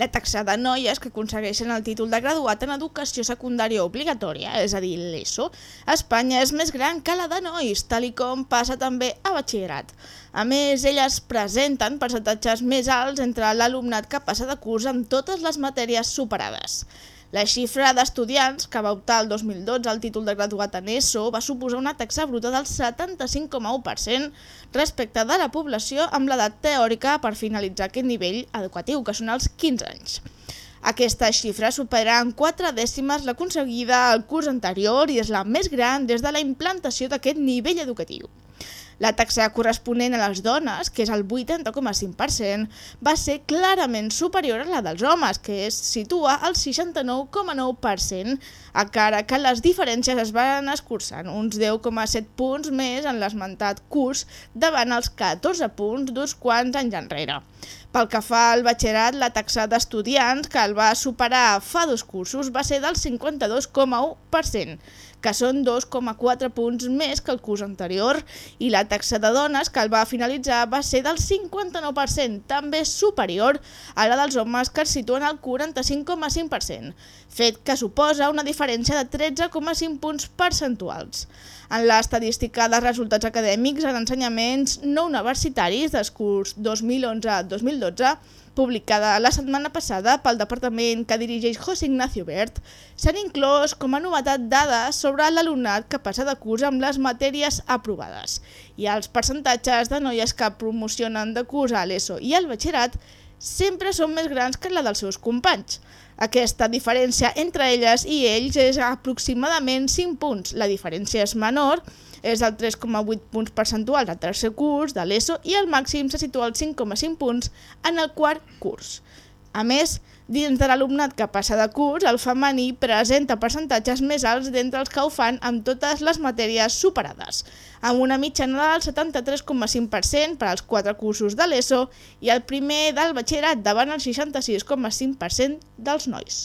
La taxa de noies que aconsegueixen el títol de graduat en educació secundària obligatòria, és a dir, l'ESO, a Espanya és més gran que la de nois, tal i com passa també a batxillerat. A més, elles presenten percentatges més alts entre l'alumnat que passa de curs amb totes les matèries superades. La xifra d'estudiants que va optar el 2012 al títol de graduat en ESO va suposar una taxa bruta del 75,1% respecte de la població amb l'edat teòrica per finalitzar aquest nivell educatiu, que són els 15 anys. Aquesta xifra supera en 4 dècimes l'aconseguida al curs anterior i és la més gran des de la implantació d'aquest nivell educatiu. La taxa corresponent a les dones, que és el 80,5%, va ser clarament superior a la dels homes, que es situa al 69,9%, encara que les diferències es van escurçant, uns 10,7 punts més en l'esmentat curs davant els 14 punts d'uns quants anys enrere. Pel que fa al batxillerat, la taxa d'estudiants que el va superar fa dos cursos va ser del 52,1%, que són 2,4 punts més que el curs anterior, i la taxa de dones que el va finalitzar va ser del 59%, també superior a la dels homes que es situen al 45,5%, fet que suposa una diferència de 13,5 punts percentuals. En l'estadística de resultats acadèmics en ensenyaments no universitaris dels curs 2011-2012, publicada la setmana passada pel departament que dirigeix José Ignacio Bert, s'han inclòs com a novetat dades sobre l'alumnat que passa de curs amb les matèries aprovades i els percentatges de noies que promocionen de curs a l'ESO i al batxillerat sempre són més grans que la dels seus companys. Aquesta diferència entre elles i ells és aproximadament 5 punts. La diferència és menor, és del 3,8 punts percentuals al tercer curs de l'ESO i el màxim se situa als 5,5 punts en el quart curs. A més, dins de l'alumnat que passa de curs, el femení presenta percentatges més alts d'entre els que ho fan amb totes les matèries superades, amb una mitjana del 73,5% per als quatre cursos de l'ESO i el primer del batxillerat davant el 66,5% dels nois.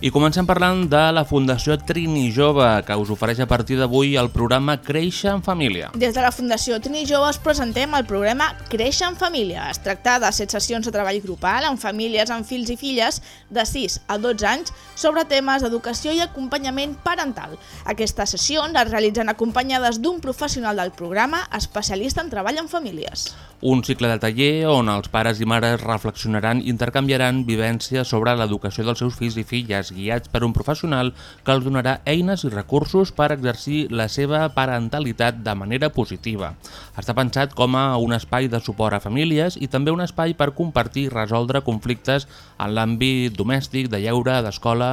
I comencem parlant de la Fundació Trini Jove, que us ofereix a partir d'avui el programa Créixer en Família. Des de la Fundació Trini Jove us presentem el programa Créixer en Família. Es tracta de set sessions de treball grupal amb famílies amb fills i filles de 6 a 12 anys sobre temes d'educació i acompanyament parental. Aquestes sessions es realitzen acompanyades d'un professional del programa especialista en treball en famílies. Un cicle de taller on els pares i mares reflexionaran i intercanviaran vivències sobre l'educació dels seus fills i filles, guiats per un professional que els donarà eines i recursos per exercir la seva parentalitat de manera positiva. Està pensat com a un espai de suport a famílies i també un espai per compartir i resoldre conflictes en l'àmbit domèstic, de lleure, d'escola,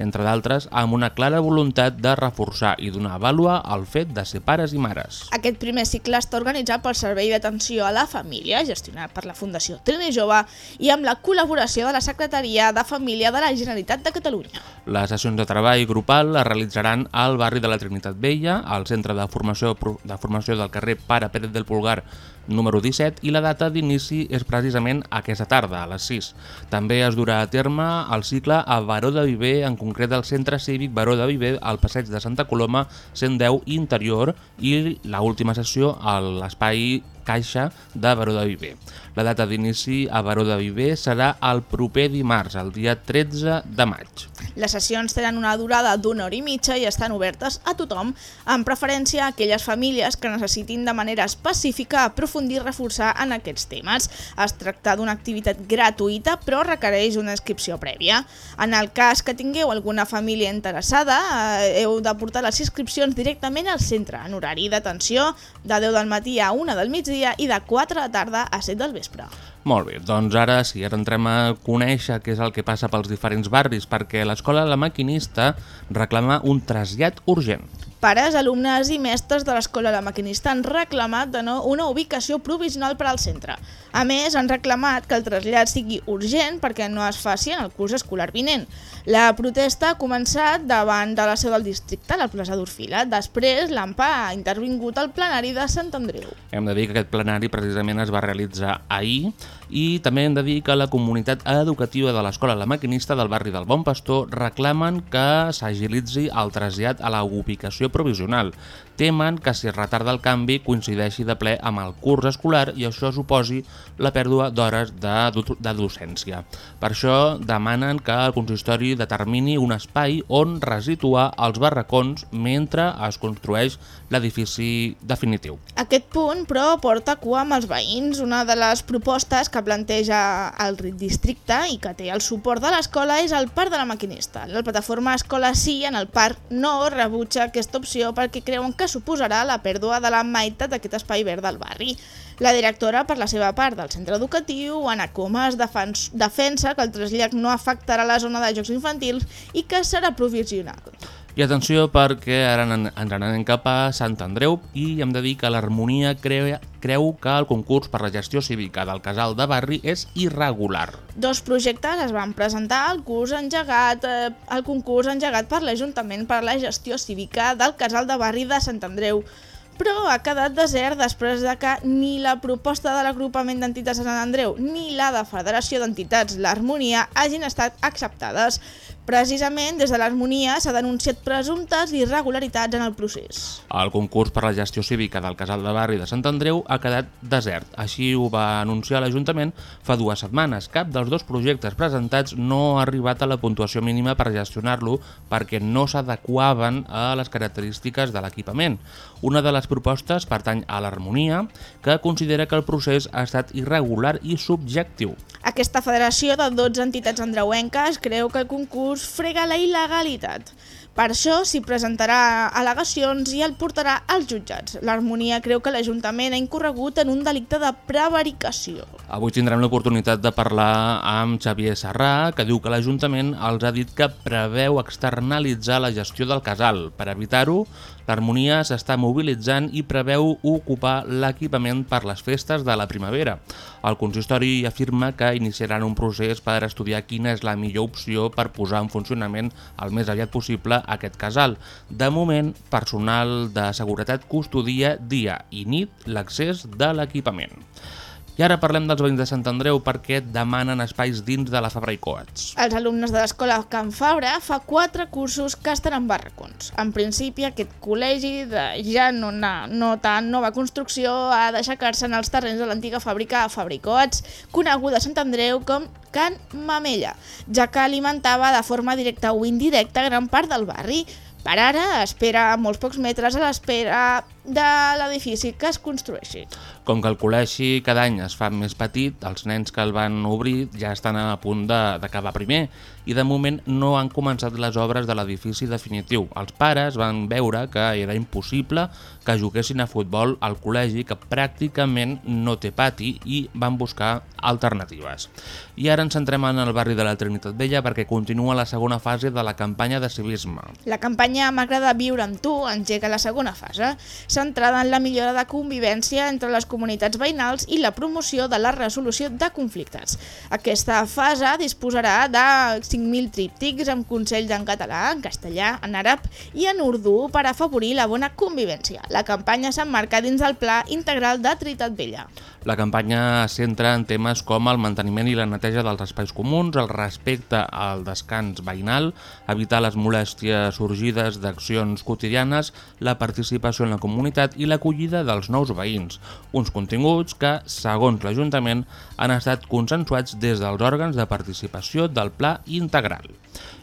entre d'altres, amb una clara voluntat de reforçar i donar vàlua al fet de ser pares i mares. Aquest primer cicle està organitzat pel Servei d'Atenció a la Família, gestionat per la Fundació Trini Jove i amb la col·laboració de la Secretaria de Família de la Generalitat de Catalunya. Les sessions de treball grupal es realitzaran al barri de la Trinitat Vella, al centre de formació, de formació del carrer Pare Pérez del Pulgar número 17 i la data d'inici és precisament aquesta tarda, a les 6. També es durà a terme el cicle a Baró de Viver, en concret al Centre Cívic Baró de Viver, al passeig de Santa Coloma 110 interior i la última sessió a l'espai Caixa de Baró de Viver. La data d'inici a Baró de Viver serà el proper dimarts, el dia 13 de maig. Les sessions tenen una durada d'una hora i mitja i estan obertes a tothom, amb preferència a aquelles famílies que necessitin de manera específica aprofundir i reforçar en aquests temes. Es tracta d'una activitat gratuïta però requereix una inscripció prèvia. En el cas que tingueu alguna família interessada, eh, heu de portar les inscripcions directament al centre, en horari d'atenció de 10 del matí a 1 del migdia i de 4 de tarda a 7 del vespre. Molt bé, doncs ara sí, ara entrem a conèixer què és el que passa pels diferents barris, perquè l'escola La Maquinista reclama un trasllat urgent. Pares, alumnes i mestres de l'escola La Maquinista han reclamat de nou una ubicació provisional per al centre. A més, han reclamat que el trasllat sigui urgent perquè no es faci en el curs escolar vinent. La protesta ha començat davant de la seu del districte, la plaça d'Orfila. Després, l'AMPA ha intervingut al plenari de Sant Andreu. Hem de dir que aquest plenari precisament es va realitzar ahir i també hem de dir que la comunitat educativa de l'escola La Maquinista del barri del Bon Pastor reclamen que s'agilitzi el trasllat a la ubicació provisional. Temen que si retarda el canvi coincideixi de ple amb el curs escolar i això suposi la pèrdua d'hores de, de docència. Per això demanen que el consistori determini un espai on resituar els barracons mentre es construeix l'edifici definitiu. Aquest punt, però, porta cua amb els veïns. Una de les propostes que planteja el districte i que té el suport de l'escola és el Parc de la Maquinista. La plataforma Escola Sí en el Parc no rebutja aquesta opció perquè creuen que suposarà la pèrdua de la meitat d'aquest espai verd del barri. La directora, per la seva part del centre educatiu, Anna Comas, defensa que el trasllat no afectarà la zona de jocs infantils i que serà provisional. I atenció perquè ara ens anem cap a Sant Andreu i hem de dir que l'Harmonia creu, creu que el concurs per la gestió cívica del casal de barri és irregular. Dos projectes es van presentar al curs engegat, eh, el concurs engegat per l'Ajuntament per la gestió cívica del casal de barri de Sant Andreu però ha quedat desert després de que ni la proposta de l'agrupament d'entitats de Sant Andreu ni la de Federació d'Entitats l'Harmonia hagin estat acceptades. Precisament, des de l'Harmonia s'ha denunciat presumptes irregularitats en el procés. El concurs per la gestió cívica del casal de barri de Sant Andreu ha quedat desert. Així ho va anunciar l'Ajuntament fa dues setmanes. Cap dels dos projectes presentats no ha arribat a la puntuació mínima per gestionar-lo perquè no s'adequaven a les característiques de l'equipament. Una de les propostes pertany a l'Harmonia, que considera que el procés ha estat irregular i subjectiu. Aquesta federació de 12 entitats andreuenques creu que el concurs frega la il·legalitat. Per això s'hi presentarà al·legacions i el portarà als jutjats. L'Harmonia creu que l'Ajuntament ha incorregut en un delicte de prevaricació. Avui tindrem l'oportunitat de parlar amb Xavier Serrà, que diu que l'Ajuntament els ha dit que preveu externalitzar la gestió del casal. Per evitar-ho, l'Harmonia s'està mobilitzant i preveu ocupar l'equipament per les festes de la primavera. El consistori afirma que iniciaran un procés per estudiar quina és la millor opció per posar en funcionament el més aviat possible aquest casal. De moment, personal de seguretat custodia dia i nit l'accés de l'equipament. I ara parlem dels veïns de Sant Andreu perquè demanen espais dins de la Fabra i Coats. Els alumnes de l'escola Can Fabra fa quatre cursos que estan en barracons. En principi, aquest col·legi de ja no, no, no tan nova construcció ha d'aixecar-se en els terrenys de l'antiga fàbrica Fabra i Coats, coneguda a Sant Andreu com Can Mamella, ja que alimentava de forma directa o indirecta gran part del barri. Per ara, espera molts pocs metres a l'espera de l'edifici que es construeixi. Com que el col·legi cada any es fa més petit, els nens que el van obrir ja estan a punt d'acabar primer i de moment no han començat les obres de l'edifici definitiu. Els pares van veure que era impossible que juguessin a futbol al col·legi que pràcticament no té pati i van buscar alternatives. I ara ens centrem en el barri de la Trinitat Vella perquè continua la segona fase de la campanya de civisme. La campanya M'agrada viure amb tu engega la segona fase. Centrada en la millora de convivència entre les comunitats veïnals i la promoció de la resolució de conflictes. Aquesta fase disposarà de 5.000 tríptics amb consells en català, en castellà, en àrab i en urdú per afavorir la bona convivència. La campanya s'emmarca dins del Pla Integral de Trinitat Vella. La campanya es centra en temes com el manteniment i la neteja dels espais comuns, el respecte al descans veïnal, evitar les molèsties sorgides d'accions quotidianes, la participació en la comunitat i l'acollida dels nous veïns. Uns continguts que, segons l'Ajuntament, han estat consensuats des dels òrgans de participació del Pla Integral.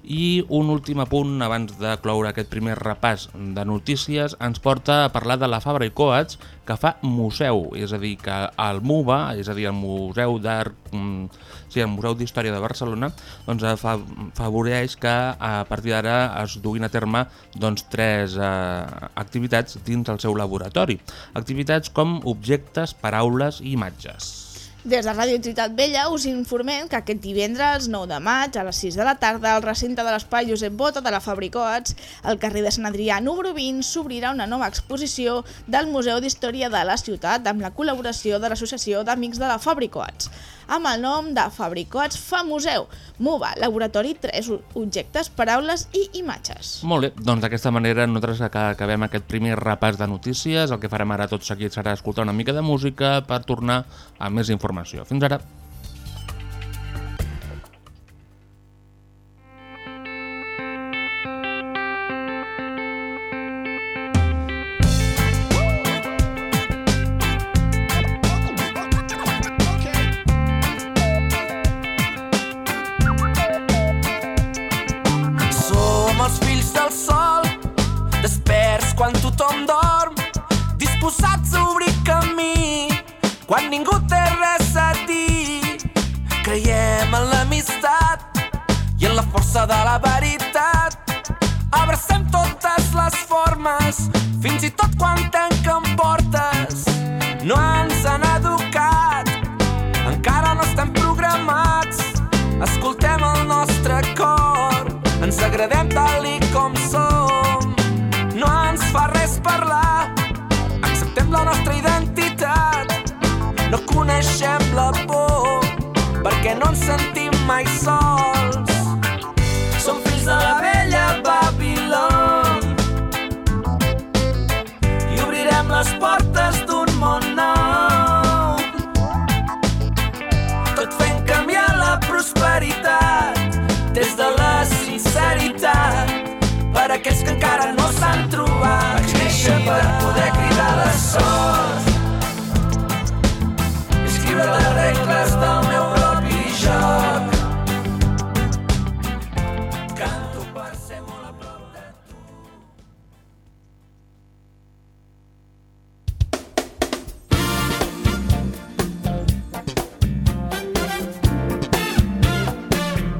I un últim apunt abans de cloure aquest primer repàs de notícies ens porta a parlar de la Fabra i Coats que fa museu, és a dir, que el MUBA, és a dir, el Museu d'Art, mm, sí, el Museu d'Història de Barcelona, doncs fa, favoreix que a partir d'ara es duguin a terme doncs, tres eh, activitats dins el seu laboratori. Activitats com objectes, paraules i imatges. Des de Ràdio Trinitat Vella us informem que aquest divendres 9 de maig a les 6 de la tarda al recinte de l'Espai Josep Bota de la Fabricots, al carrer de Sant Adrià número 20, s'obrirà una nova exposició del Museu d'Història de la ciutat amb la col·laboració de l'Associació d'Amics de la Fabricots amb el nom de Fabricots Fa Museu, MUBA, Laboratori 3 Objectes, Paraules i Imatges. Molt bé, doncs d'aquesta manera nosaltres acabem aquest primer repàs de notícies. El que farem ara tot seguit serà escoltar una mica de música per tornar a més informació. Fins ara. Quan ningú té res a dir. Creiem en l'amistat i en la força de la veritat. Abracem totes les formes, fins i tot quan tanquen portes. No ens han educat, encara no estem programats. Escoltem el nostre cor, ens agradem tal i com som. No ens fa res parlar, acceptem la nostra identitat. No coneixem la por, perquè no ens sentim mai sols. Som fills de la vella Babilón i obrirem les portes d'un món nou. Tot fent canviar la prosperitat des de la sinceritat per aquells que encara no s'han trobat. Vaig néixer per poder cridar de sort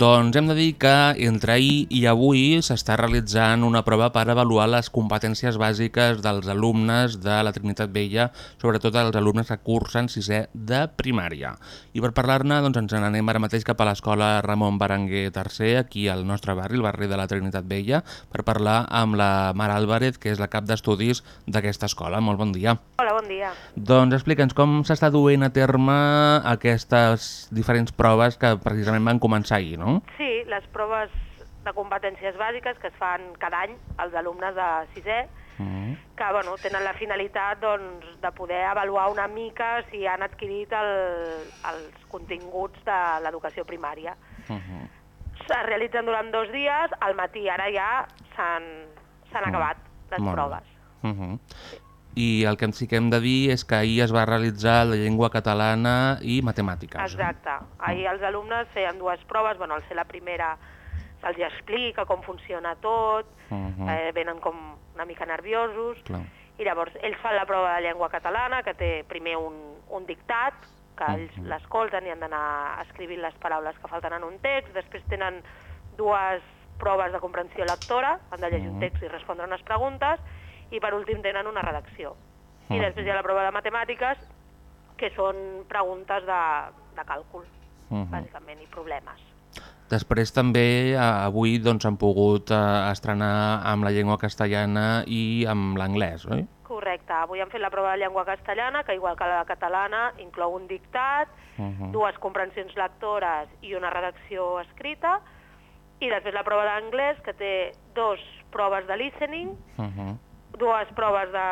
Doncs hem de dir que entre ahir i avui s'està realitzant una prova per avaluar les competències bàsiques dels alumnes de la Trinitat Vella, sobretot els alumnes que cursen sisè de primària. I per parlar-ne doncs, ens n'anem ara mateix cap a l'escola Ramon Berenguer III, aquí al nostre barri, el barri de la Trinitat Vella, per parlar amb la Mar Álvarez, que és la cap d'estudis d'aquesta escola. Molt bon dia. Hola, bon dia. Doncs explica'ns com s'està duent a terme aquestes diferents proves que precisament van començar ahir, no? Sí, les proves de competències bàsiques que es fan cada any als alumnes de sisè, Mm. que bueno, tenen la finalitat doncs, de poder avaluar una mica si han adquirit el, els continguts de l'educació primària. Uh -huh. Es realitzen durant dos dies, al matí ara ja s'han s'han acabat les Molt bé. proves. Uh -huh. I el que sí que hem de dir és que ahir es va realitzar la llengua catalana i matemàtiques. Exacte. Ahir els alumnes feien dues proves, bueno, al ser la primera se'ls explica com funciona tot, Uh -huh. eh, venen com una mica nerviosos, Clar. i llavors ells fan la prova de llengua catalana, que té primer un, un dictat, que ells Mhm. l'escolten i han d'anar escrivint les paraules que falten en un text, després tenen dues proves de comprensió lectora, han de llegir un Mhm. text i respondre unes preguntes, i per últim tenen una redacció. I Mhm. després hi ha la prova de matemàtiques, que són preguntes de, de càlcul, Mhm. bàsicament, i problemes. Després també eh, avui doncs, han pogut eh, estrenar amb la llengua castellana i amb l'anglès, oi? Correcte, avui han fet la prova de llengua castellana, que igual que la catalana inclou un dictat, Mhm. dues comprensions lectores i una redacció escrita, i després la prova d'anglès, que té dos proves de listening, Mhm. Dues proves de,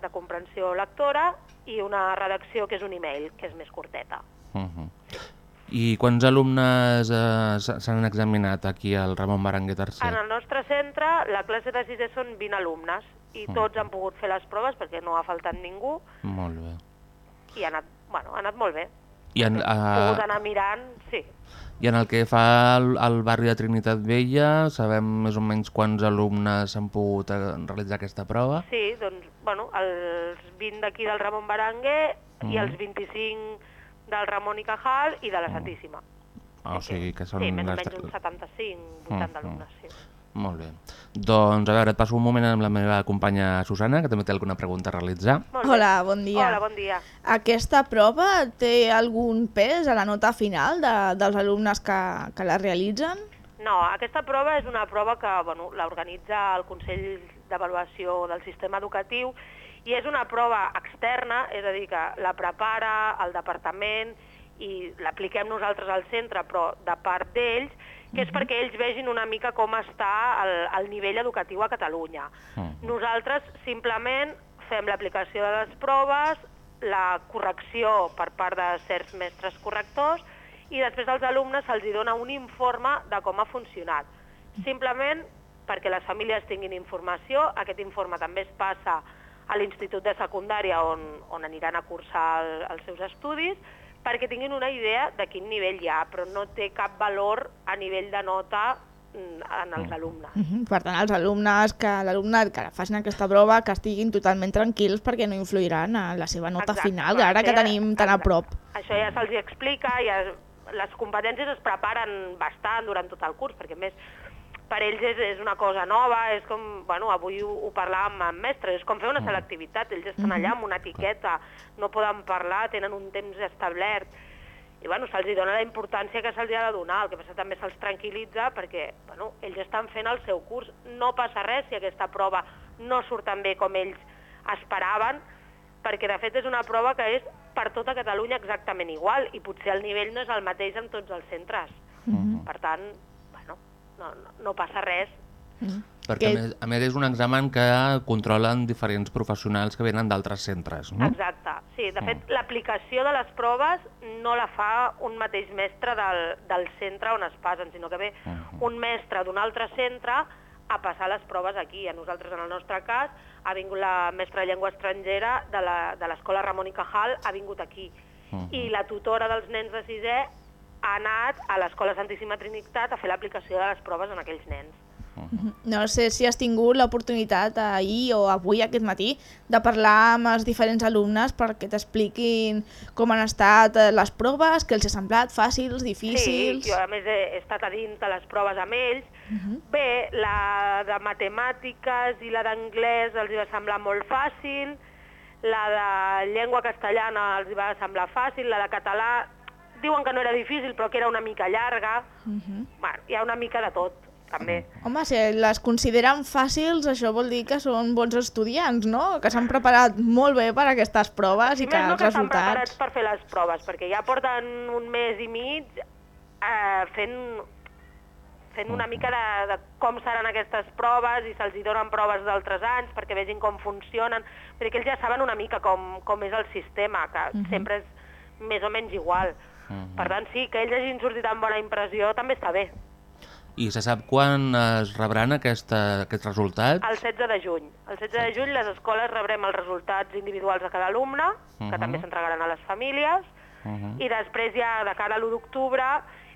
de comprensió lectora i una redacció que és un email, que és més curteta. Mhm. I quants alumnes eh, s'han examinat aquí al Ramon Berenguer III? En el nostre centre, la classe de sisè són 20 alumnes i tots han pogut fer les proves perquè no ha faltat ningú Molt bé. i ha anat, bueno, ha anat molt bé. I en, Hem pogut eh, anar mirant, sí. I en el que fa al, al barri de Trinitat Vella, sabem més o menys quants alumnes han pogut eh, realitzar aquesta prova? Sí, doncs, bueno, els 20 d'aquí del Ramon Berenguer i els 25 del Ramon i Cajal i de la Santíssima. Ah, o sigui que són... Sí, més o les- menys uns 75, 80 Mhm. alumnes, sí. Molt bé. Doncs, a veure, et passo un moment amb la meva companya Susana, que també té alguna pregunta a realitzar. Hola, bon dia. Hola, bon dia. Aquesta prova té algun pes a la nota final de, dels alumnes que, que la realitzen? No, aquesta prova és una prova que bueno, l'organitza el Consell d'Avaluació del Sistema Educatiu i és una prova externa, és a dir, que la prepara el departament i l'apliquem nosaltres al centre, però de part d'ells, que és perquè ells vegin una mica com està el, el nivell educatiu a Catalunya. Mm. Nosaltres simplement fem l'aplicació de les proves, la correcció per part de certs mestres correctors i després als alumnes se'ls dona un informe de com ha funcionat. Simplement perquè les famílies tinguin informació, aquest informe també es passa a l'Institut de Secundària on, on aniran a cursar el, els seus estudis, perquè tinguin una idea de quin nivell hi ha, però no té cap valor a nivell de nota mm, en els alumnes. Mhm. Per tant, els alumnes que l'alumnat que facin aquesta prova que estiguin totalment tranquils perquè no influiran en la seva nota Exacte, final, ara que tenim tan a exacte. prop. Això ja se'ls hi explica, ja, les competències es preparen bastant durant tot el curs, perquè a més per ells és, és una cosa nova, és com, bueno, avui ho, ho parlàvem amb mestres, és com fer una selectivitat, ells estan allà amb una etiqueta, no poden parlar, tenen un temps establert, i bueno, se'ls dona la importància que se'ls ha de donar, el que passa també se'ls tranquil·litza perquè bueno, ells estan fent el seu curs, no passa res si aquesta prova no surt tan bé com ells esperaven, perquè de fet és una prova que és per tota Catalunya exactament igual i potser el nivell no és el mateix en tots els centres. Per tant, no, no, no passa res. Perquè, Que- a més, a més, és un examen que controlen diferents professionals que venen d'altres centres, no? Exacte. Sí, de fet, l'aplicació de les proves no la fa un mateix mestre del, del centre on es passen, sinó que ve un mestre d'un altre centre a passar les proves aquí. A nosaltres, en el nostre cas, ha vingut la mestra de llengua estrangera de la- de l'escola Ramon i Cajal, ha vingut aquí. I la tutora dels nens de sisè ha anat a l'escola Santíssima Trinitat a fer l'aplicació de les proves en aquells nens. No sé si has tingut l'oportunitat ahir o avui aquest matí de parlar amb els diferents alumnes perquè t'expliquin com han estat eh, les proves, què els ha semblat, fàcils, difícils... Sí, jo a més he, he estat a dins de les proves amb ells. Bé, la de matemàtiques i la d'anglès els va semblar molt fàcil, la de llengua castellana els va semblar fàcil, la de català diuen que no era difícil però que era una mica llarga. bueno, hi ha una mica de tot, també. Home, si les consideren fàcils, això vol dir que són bons estudiants, no? Que s'han preparat molt bé per a aquestes proves i I que més no els que estan preparats resultats... per fer les proves, perquè ja porten un mes i mig eh, fent, fent una mica de, de com seran aquestes proves i se'ls donen proves d'altres anys perquè vegin com funcionen, perquè ells ja saben una mica com, com és el sistema, que sempre és més o menys igual. Per tant, sí, que ells hagin sortit amb bona impressió també està bé. I se sap quan es rebran aquesta, aquests resultats? El 16 de juny. El 16 de juny les escoles rebrem els resultats individuals de cada alumne, que Mhm. també s'entregaran a les famílies, Mhm. i després ja de cara a l'1 d'octubre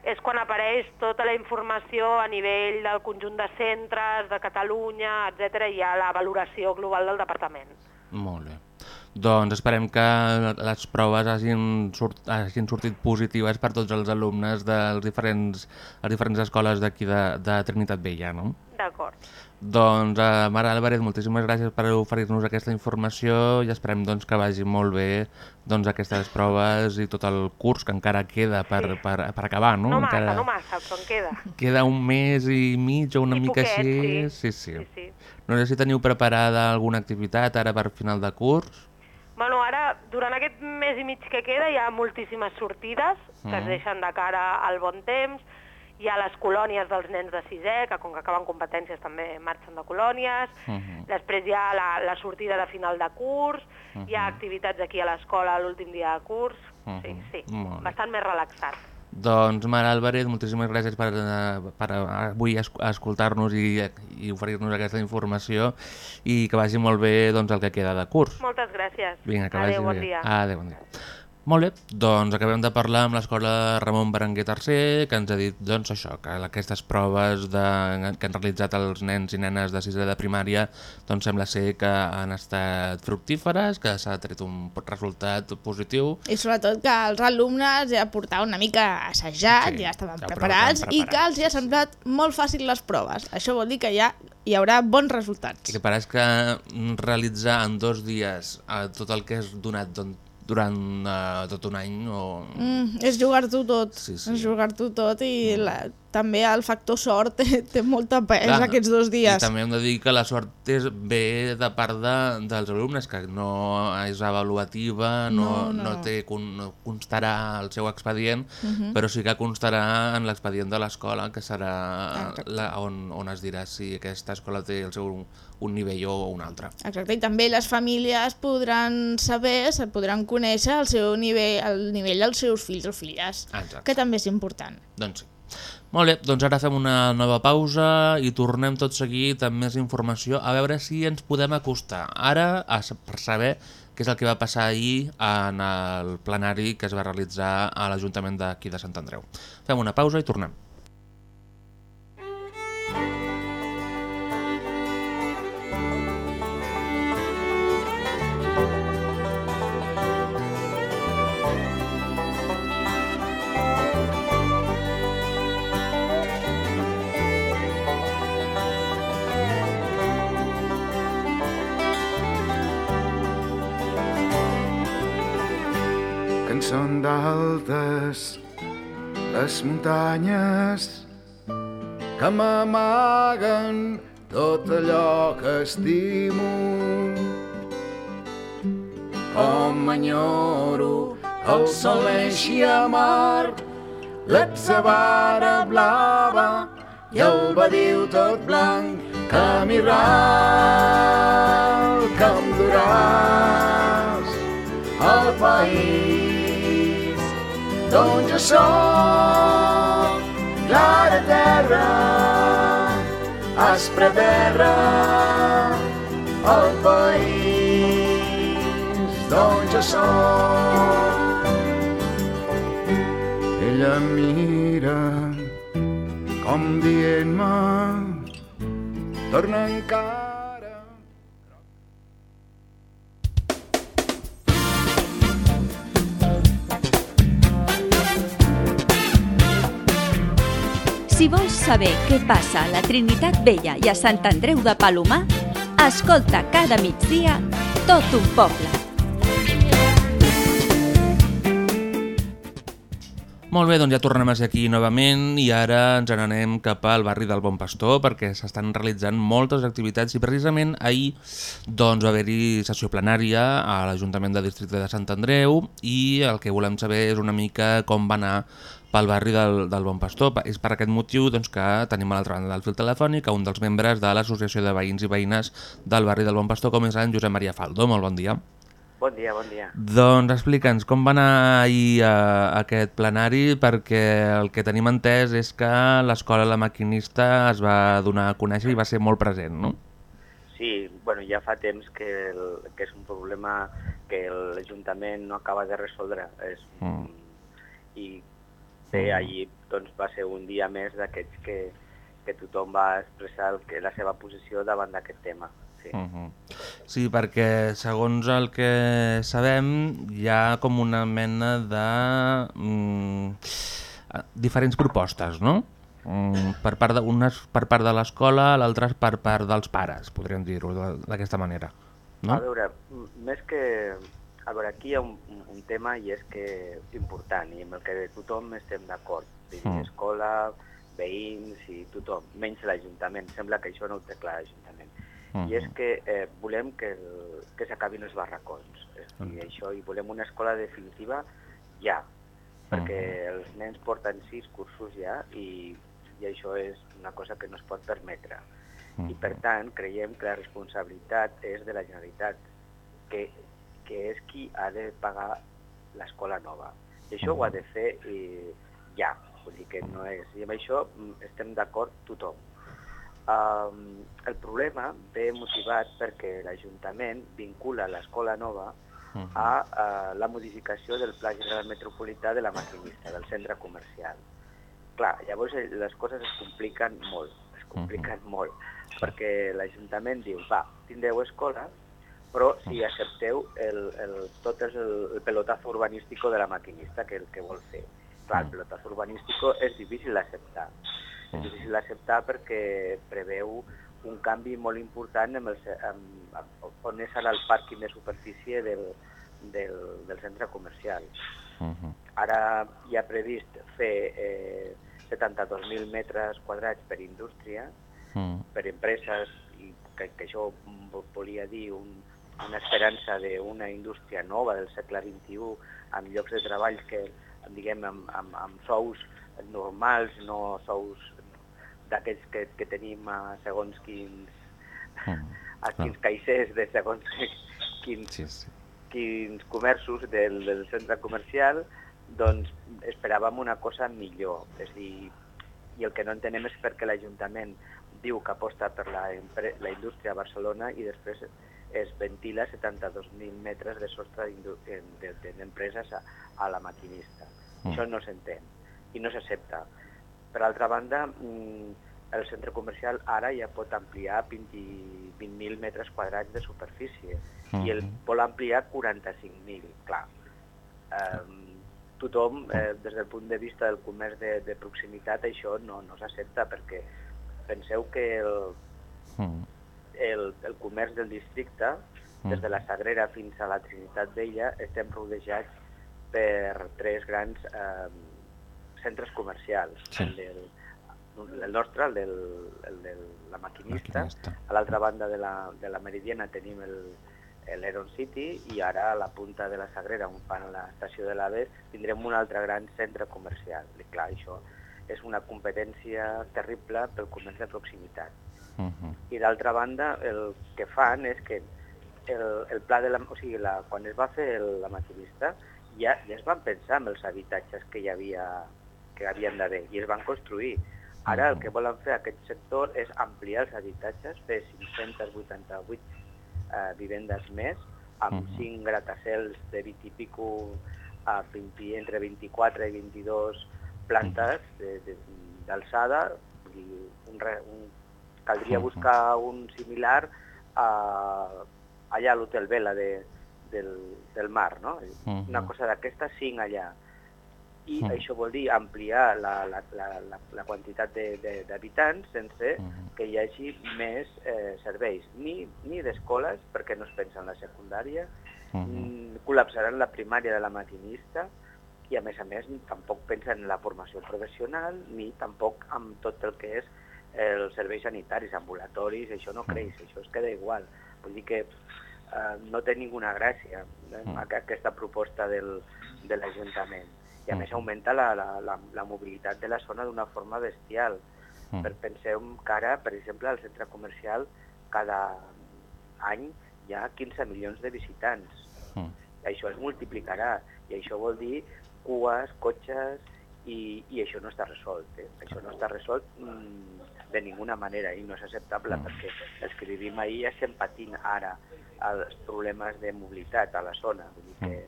és quan apareix tota la informació a nivell del conjunt de centres, de Catalunya, etc i ja la valoració global del departament. Molt bé. Doncs esperem que les proves hagin, sort, hagin sortit positives per tots els alumnes de les diferents, les diferents escoles d'aquí de, de Trinitat Vella, no? D'acord. Doncs, uh, Mara Álvarez, moltíssimes gràcies per oferir-nos aquesta informació i esperem doncs, que vagi molt bé doncs, aquestes proves i tot el curs que encara queda per, Sí. per, per acabar, no? No, massa, encara no massa, però en queda. Queda un mes i mig o una I mica poquet, així. sí. sí. Sí, sí. No sé si teniu preparada alguna activitat ara per final de curs. Bueno, ara, durant aquest mes i mig que queda, hi ha moltíssimes sortides que es Mm. deixen de cara al bon temps. Hi ha les colònies dels nens de sisè, que com que acaben competències també marxen de colònies. Mhm. Després hi ha la, la sortida de final de curs, hi ha activitats aquí a l'escola l'últim dia de curs. Sí, Mhm. sí, Molt bé. bastant més relaxat. Doncs, Mara Álvarez, moltíssimes gràcies per, eh, per avui esc- escoltar-nos i, i oferir-nos aquesta informació i que vagi molt bé doncs, el que queda de curs. Moltes gràcies. Vinga, que Adéu, vagi bon bé. dia. Adéu, bon dia. Molt bé, doncs acabem de parlar amb l'escola Ramon Berenguer III, que ens ha dit doncs, això, que aquestes proves de, que han realitzat els nens i nenes de sisè de primària doncs sembla ser que han estat fructíferes, que s'ha tret un resultat positiu. I sobretot que els alumnes ja portaven una mica assajat, Sí, ja estaven ja preparats, estaven i que preparats, els hi ha semblat molt fàcil les proves. Això vol dir que ja hi haurà bons resultats. I que pareix que realitzar en dos dies eh, tot el que has donat don- durant eh, tot un any o... Mm, és jugar-t'ho tot, Sí, sí. és jugar-t'ho tot i la, també el factor sort té, té molta pes Clar, aquests dos dies. I també hem de dir que la sort és ve de part de, dels alumnes, que no és avaluativa, no, No, no. no, té, no constarà el seu expedient, Mhm. però sí que constarà en l'expedient de l'escola, que serà Exacte. la, on, on es dirà si aquesta escola té el seu un nivell o un altre. Exacte, i també les famílies podran saber, se podran conèixer el seu nivell, el nivell dels seus fills o filles, Exacte. que també és important. Doncs sí. Molt bé, doncs ara fem una nova pausa i tornem tot seguit amb més informació a veure si ens podem acostar. Ara, a, per saber què és el que va passar ahir en el plenari que es va realitzar a l'Ajuntament d'aquí de Sant Andreu. Fem una pausa i tornem. Són d'altes les muntanyes que m'amaguen tot allò que estimo. Com m'enyoro el sol així amar, l'atzavara blava i el badiu tot blanc que m'hi ral, que em duràs al país d'on jo soc, clara terra, aspra terra, el país d'on jo soc. Ella mira com dient-me torna encara Si vols saber què passa a la Trinitat Vella i a Sant Andreu de Palomar, escolta cada migdia tot un poble. Molt bé, doncs ja tornem a ser aquí novament i ara ens n'anem cap al barri del Bon Pastor perquè s'estan realitzant moltes activitats i precisament ahir doncs, va haver-hi sessió plenària a l'Ajuntament de Districte de Sant Andreu i el que volem saber és una mica com va anar pel barri del, del Bon Pastor. Pa- És per aquest motiu doncs, que tenim a l'altra banda del fil telefònic a un dels membres de l'Associació de Veïns i Veïnes del barri del Bon Pastor, com és en Josep Maria Faldo. Molt bon dia. Bon dia, bon dia. Doncs explica'ns com va anar ahir uh, aquest plenari perquè el que tenim entès és que l'escola La Maquinista es va donar a conèixer i va ser molt present, no? Sí, bueno, ja fa temps que, el, que és un problema que l'Ajuntament no acaba de resoldre. És, Mm. I bé, allí doncs, va ser un dia més d'aquests que, que tothom va expressar el que, la seva posició davant d'aquest tema. Sí. Uh -huh. Sí, perquè segons el que sabem hi ha com una mena de mm, diferents propostes, no? Mm, per part de, unes per part de l'escola, l'altra per part dels pares, podríem dir-ho d'aquesta manera. A No? veure, m- més que... A veure, aquí hi ha un, un- tema i és que important i amb el que tothom estem d'acord. Mm. Escola, veïns i tothom, menys l'Ajuntament. Sembla que això no ho té clar l'Ajuntament. Mhm. I és que eh, volem que, el, que s'acabin els barracons. És dir, això, i volem una escola definitiva ja, perquè els nens porten sis cursos ja i, i això és una cosa que no es pot permetre. I per tant, creiem que la responsabilitat és de la Generalitat, que, que és qui ha de pagar l'escola nova. I això ho ha de fer eh, ja, vull dir que no és... I amb això mm, estem d'acord tothom. Um, el problema ve motivat perquè l'Ajuntament vincula l'escola nova a, a la modificació del Pla General Metropolità de la Maquinista, del centre comercial. Clar, llavors eh, les coses es compliquen molt, es compliquen molt, perquè l'Ajuntament diu, va, tindreu escola, però si accepteu el, el, tot és el, el pelotazo urbanístico de la maquinista que el que vol fer. Clar, el pelotazo urbanístico és difícil d'acceptar. És difícil d'acceptar perquè preveu un canvi molt important amb el, amb, amb, on és ara el pàrquing de superfície del, del, del centre comercial. Ara hi ha previst fer eh, 72.000 metres quadrats per indústria, per empreses, i que, que això vo- volia dir un, una esperança d'una indústria nova del segle XXI, amb llocs de treball que, diguem, amb, amb, amb sous normals, no sous d'aquests que, que tenim a segons quins, a quins caixers de segons quins, sí, sí. quins comerços del, del centre comercial, doncs esperàvem una cosa millor. És dir, i el que no entenem és perquè l'Ajuntament diu que aposta per la, la indústria a Barcelona i després es ventila 72.000 metres de sostre d'empreses a, a la maquinista. Mm. Això no s'entén i no s'accepta. Per altra banda, mm, el centre comercial ara ja pot ampliar 20 20.000 metres quadrats de superfície i el vol ampliar 45.000, clar. Eh, tothom, eh, des del punt de vista del comerç de, de proximitat, això no, no s'accepta perquè penseu que el, el, el comerç del districte, des de la Sagrera fins a la Trinitat Vella, estem rodejats per tres grans eh, centres comercials. Sí. El, del, el nostre, el, del, el de la maquinista, Maquinista. a l'altra banda de la, de la Meridiana tenim el, l'Aeron City i ara a la punta de la Sagrera, on fan l'estació de l'AVE, tindrem un altre gran centre comercial. I clar, això és una competència terrible pel comerç de proximitat. I d'altra banda, el que fan és que el, el pla de la... O sigui, la, quan es va fer el, la maquinista, ja, ja es van pensar en els habitatges que hi havia que havien d'haver i es van construir. Ara el que volen fer aquest sector és ampliar els habitatges, fer 588 eh, vivendes més, amb Mhm. 5 gratacels de 20 i pico a 20, entre 24 i 22 plantes d'alçada, un, un, caldria buscar un similar a, allà a l'Hotel Vela de, del, del mar, no? Una cosa d'aquesta, cinc allà. I això vol dir ampliar la, la, la, la, la quantitat d'habitants sense que hi hagi més eh, serveis, ni, ni d'escoles, perquè no es pensa en la secundària, mm, col·lapsaran la primària de la maquinista i a més a més tampoc pensen en la formació professional ni tampoc amb tot el que és els serveis sanitaris, ambulatoris, això no creix, això es queda igual. Vull dir que eh, no té ninguna gràcia eh, aqu- aquesta proposta del, de l'Ajuntament. I a més augmenta la, la, la, la mobilitat de la zona d'una forma bestial. Mm. Per, pensem que ara, per exemple, al centre comercial cada any hi ha 15 milions de visitants. Mm. Això es multiplicarà i això vol dir cues, cotxes i, i això no està resolt. Eh? Això no està resolt mm, de ninguna manera i no és acceptable perquè els que vivim ahir ja estem patint ara els problemes de mobilitat a la zona. Vull dir que,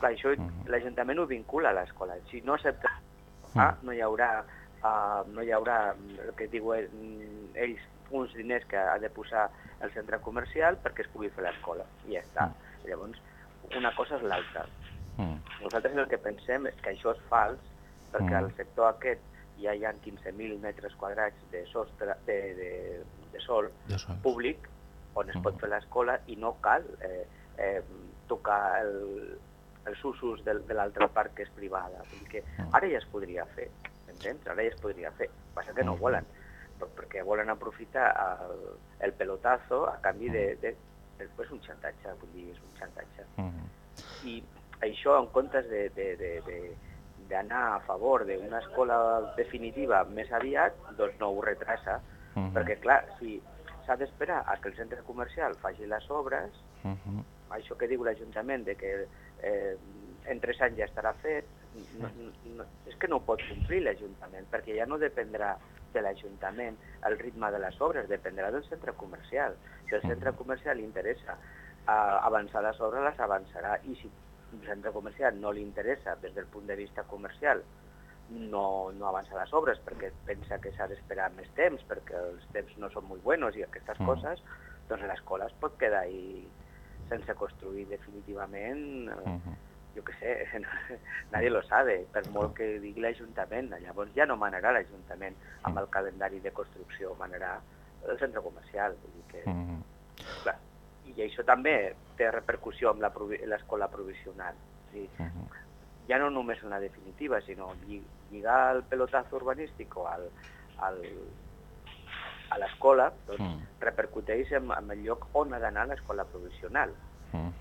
clar, això l'Ajuntament ho vincula a l'escola. Si no accepta ah, no hi haurà uh, no hi haurà el que diuen ells uns diners que ha de posar el centre comercial perquè es pugui fer l'escola i ja està. Llavors, una cosa és l'altra. Nosaltres el que pensem és que això és fals perquè Mm. al sector aquest ja hi ha 15.000 metres quadrats de, sostre, de, de, de sol De sol. públic on es pot fer l'escola i no cal eh, eh, tocar el, els usos del, de l'altra part que és privada. Vull dir que ara ja es podria fer, entens? Ara ja es podria fer. Passa que no volen, per- perquè volen aprofitar el, el pelotazo a canvi de, de, de és un xantatge, vull dir, és un xantatge. I això, en comptes de, de, de, de, d'anar a favor d'una escola definitiva més aviat, doncs no ho retrasa, perquè clar, si s'ha d'esperar a que el centre comercial faci les obres, això que diu l'Ajuntament de que eh, en tres anys ja estarà fet, no, no, és que no ho pot complir l'Ajuntament, perquè ja no dependrà de l'Ajuntament el ritme de les obres, dependrà del centre comercial. Si el centre comercial interessa avançar les obres, les avançarà, i si el centre comercial no li interessa des del punt de vista comercial, no, no avança les obres perquè pensa que s'ha d'esperar més temps, perquè els temps no són molt buenos i aquestes Mm. coses, doncs l'escola es pot quedar ahí sense construir definitivament, eh, jo què sé, nadie lo sabe, per molt que digui l'Ajuntament, llavors ja no manarà l'Ajuntament amb el calendari de construcció, manarà el centre comercial, vull dir que... Clar, I això també té repercussió amb la l'escola provisional. O sigui, ja no només en la definitiva, sinó lli- lligar el pelotazo urbanístic al, al, a l'escola, doncs repercuteix en, en el lloc on ha d'anar l'escola provisional.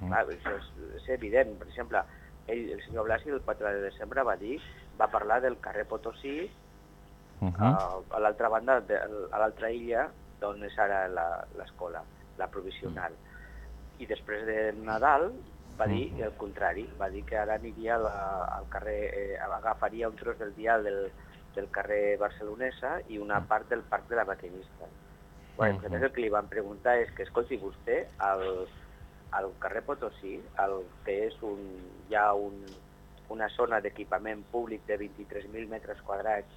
Clar, això és, és evident. Per exemple, ell, el senyor Blasi el 4 de desembre va dir, va parlar del carrer Potosí, a, a l'altra banda, de, a l'altra illa, d'on és ara la- l'escola, la provisional. I després de Nadal va dir el contrari, va dir que ara aniria la, al carrer, eh, agafaria un tros del dial del, del carrer Barcelonesa i una part del parc de la Maquinista. Bueno, Mhm. nosaltres el que li van preguntar és que, escolti, vostè, al, al carrer Potosí, el que és un, hi ha un, una zona d'equipament públic de 23.000 metres quadrats,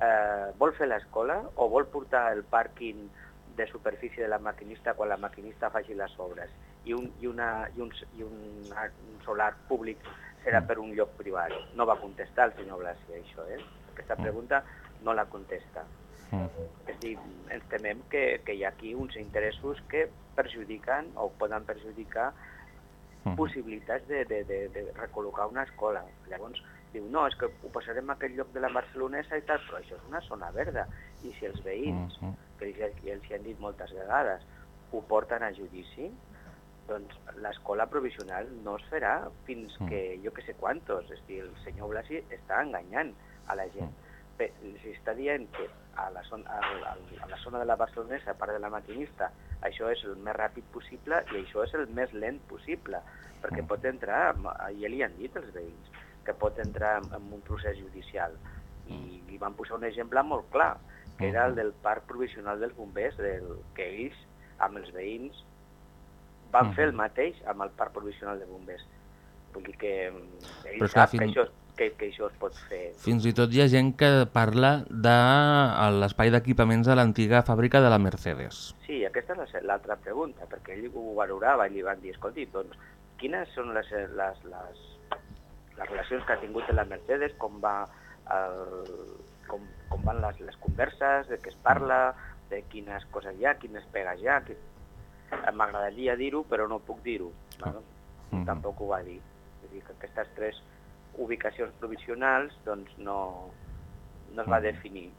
eh, vol fer l'escola o vol portar el pàrquing de superfície de la maquinista quan la maquinista faci les obres i un, i una, i un, i un, un solar públic serà per un lloc privat. No va contestar el senyor Blasi això, eh? Aquesta pregunta no la contesta. És a dir, ens temem que, que hi ha aquí uns interessos que perjudiquen o poden perjudicar possibilitats de, de, de, de recol·locar una escola. Llavors, diu, no, és que ho passarem a aquest lloc de la Barcelonesa i tal, però això és una zona verda. I si els veïns, que ja, ja els hi han dit moltes vegades, ho porten a judici, doncs l'escola provisional no es farà fins que jo que sé quantos. És dir, el senyor Blasi està enganyant a la gent. Bé, els està dient que a la, zona, a, a, a la zona de la Barcelonesa, a part de la maquinista, això és el més ràpid possible i això és el més lent possible, perquè pot entrar, ja li han dit els veïns, que pot entrar en, en un procés judicial. I li van posar un exemple molt clar, que era el del parc provisional dels bombers, del, que ells, amb els veïns, van fer el mateix amb el parc provisional de bombers. Vull dir que mm, ell Però clar, sap que, fin- això, que, que això es pot fer. Fins i tot hi ha gent que parla de l'espai d'equipaments de l'antiga fàbrica de la Mercedes. Sí, aquesta és l'altra pregunta, perquè ell ho valorava i li van dir, escolti, doncs, quines són les, les, les, les relacions que ha tingut la Mercedes, com, va, el, com, com van les, les converses, de què es parla, de quines coses hi ha, quines pegues hi ha... Que... M'agradaria dir-ho, però no puc dir-ho. Bueno, Tampoc ho va dir. Vull dir que aquestes tres ubicacions provisionals doncs no, no es va definir.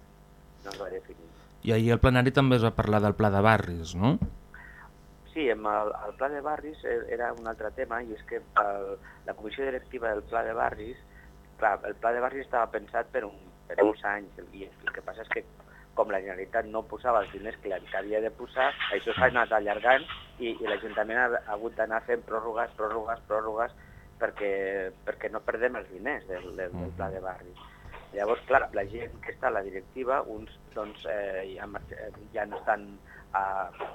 No es va definir. I ahir al plenari també es va parlar del pla de barris, no? Sí, amb el, el pla de barris eh, era un altre tema i és que el, la comissió directiva del pla de barris, clar, el pla de barris estava pensat per, un, per uns anys i el que passa és que com la Generalitat no posava els diners que, havia de posar, això s'ha anat allargant i, i l'Ajuntament ha, ha hagut d'anar fent pròrrogues, pròrrogues, pròrrogues perquè, perquè no perdem els diners del, del, del pla de barris. Llavors, clar, la gent que està a la directiva, uns doncs, eh, ja, eh, ja no estan, a,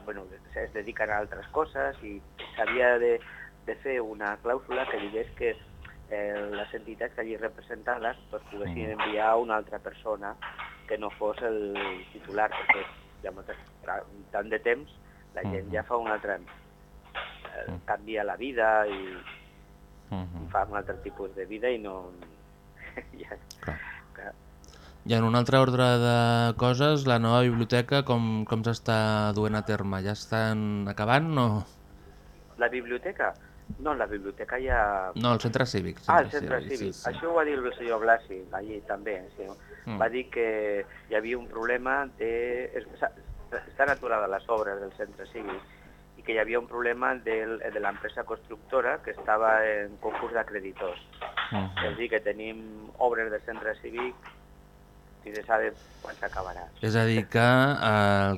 bueno, es dediquen a altres coses i s'havia de, de fer una clàusula que digués que eh, les entitats allí representades doncs, poguessin enviar a una altra persona que no fos el titular, perquè ja moltes, tant de temps la gent ja fa un altre... Eh, canvia la vida i fa un altre tipus de vida i no... ja, clar. I en un altre ordre de coses, la nova biblioteca, com, com s'està duent a terme? Ja estan acabant o...? La biblioteca? No, la biblioteca ja... No, el centre cívic. Ah, el centre cívic, cívic. Sí, sí. Això ho va dir el senyor Blasi, allí també. Sí. Mm. Va dir que hi havia un problema de... Estan aturades les obres del centre cívic i que hi havia un problema del, de l'empresa constructora que estava en concurs d'acreditors. Mhm. És a dir, que tenim obres del centre cívic i se sabe quan s'acabarà. És a dir que, eh,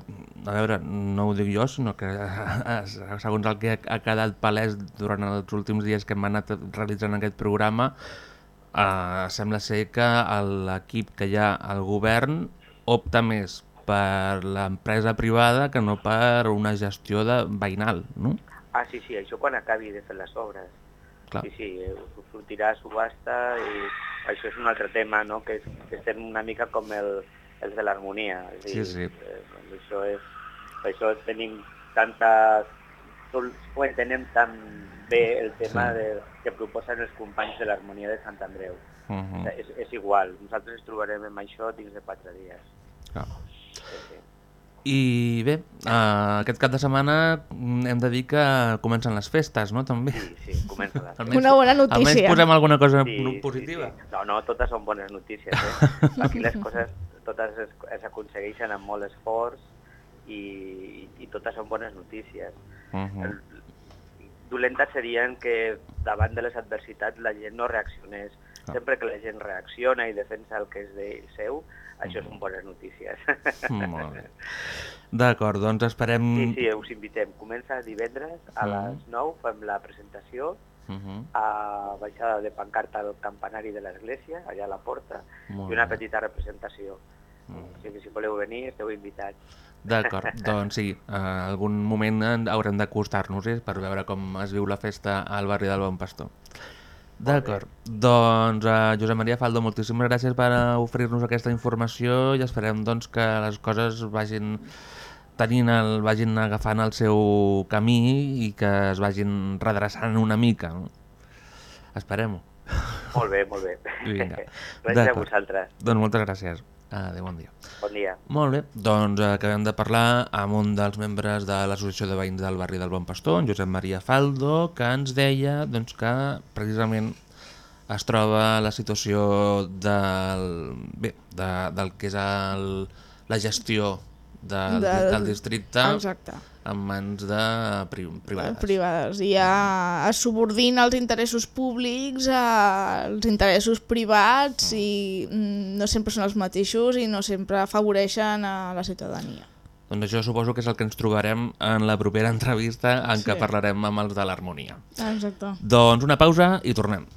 a veure, no ho dic jo, sinó que eh, segons el que ha quedat palès durant els últims dies que hem anat realitzant aquest programa, eh, sembla ser que l'equip que hi ha al govern opta més per l'empresa privada que no per una gestió de veïnal, no? Ah, sí, sí, això quan acabi de fer les obres. Clar. Sí, sí, eh, sortirà a subhasta i això és un altre tema, no?, que, és, que estem una mica com el, els de l'harmonia. Sí, sí. Eh, això és, per això tenim tanta... tot- Ho entenem tan bé el tema Sí. de, que proposen els companys de l'harmonia de Sant Andreu. Uh -huh. és, és igual, nosaltres ens trobarem amb això dins de quatre dies. Clar. Sí, sí. I bé, eh, aquest cap de setmana mm, hem de dir que comencen les festes, no? També. Sí, sí, comencen les Almenys- Una bona notícia. Almenys posem alguna cosa Sí, positiva. Sí, sí. No, no, totes són bones notícies. Eh? Aquí les coses totes es, es aconsegueixen amb molt esforç i, i totes són bones notícies. Uh -huh. El- Dolentes serien que davant de les adversitats la gent no reaccionés. Ah. Sempre que la gent reacciona i defensa el que és de seu, això són bones notícies. Molt bé. D'acord, doncs esperem... Sí, sí, us invitem. Comença divendres a Mm. les 9, fem la presentació Uh -huh. a baixada de pancarta al campanari de l'església, allà a la porta, Molt i una petita representació. O sigui si voleu venir, esteu invitats. D'acord, doncs sí, eh, algun moment en- haurem d'acostar-nos eh, per veure com es viu la festa al barri del Bon Pastor. D'acord, doncs eh, Josep Maria Faldo, moltíssimes gràcies per eh, oferir-nos aquesta informació i esperem doncs, que les coses vagin tenint el, vagin agafant el seu camí i que es vagin redreçant una mica. Esperem-ho. Molt bé, molt bé. Vinga. Gràcies a vosaltres. Doncs moltes gràcies. Adéu, bon dia. Bon dia. Molt bé, doncs eh, acabem de parlar amb un dels membres de l'Associació de Veïns del barri del Bon Pastor, en Josep Maria Faldo, que ens deia doncs, que precisament es troba la situació del, bé, de, del que és el, la gestió del, Del- del districte Exacte. En mans de pri, privades. privades. I ja es subordina els interessos públics als interessos privats i mm, no sempre són els mateixos i no sempre afavoreixen a la ciutadania. Doncs això suposo que és el que ens trobarem en la propera entrevista en Sí. què parlarem amb els de l'Harmonia. Exacte. Doncs una pausa i tornem.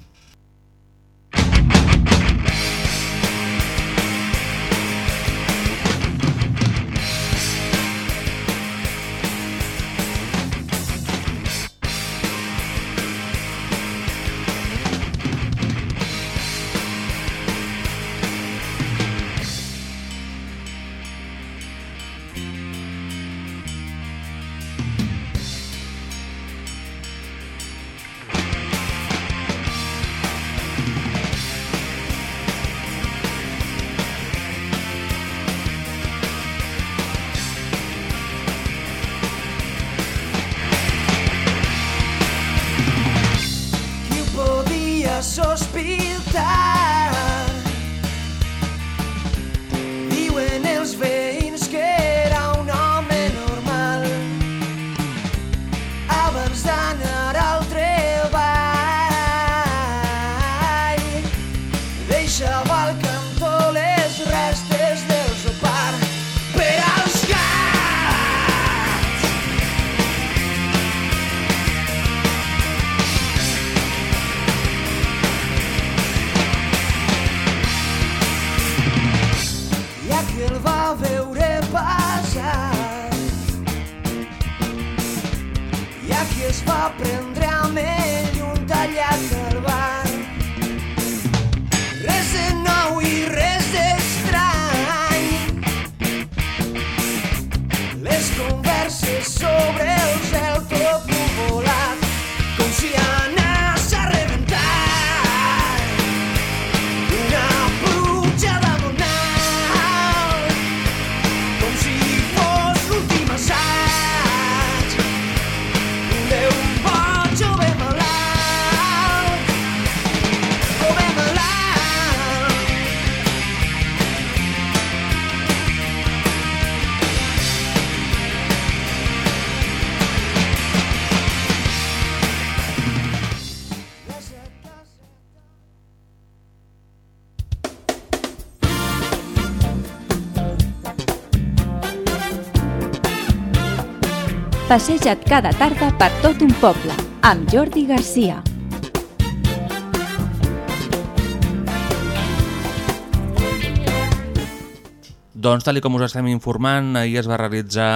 Passeja't cada tarda per tot un poble, amb Jordi Garcia. Doncs, tal com us estem informant, ahir es va realitzar